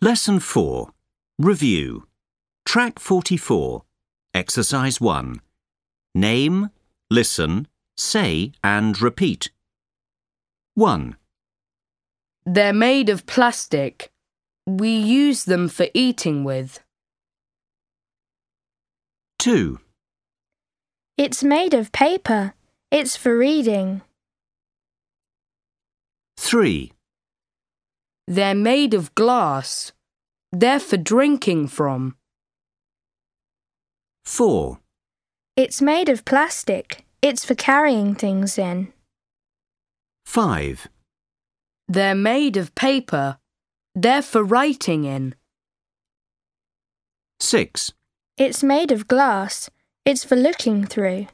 Lesson 4. Review. Track 44. Exercise 1. Name, listen, say and repeat. 1, They're made of plastic. We use them for eating with. 2, It's made of paper. It's for reading. 3, They're made of glass. They're for drinking from. 4, It's made of plastic. It's for carrying things in. 5, They're made of paper. They're for writing in. 6, It's made of glass. It's for looking through.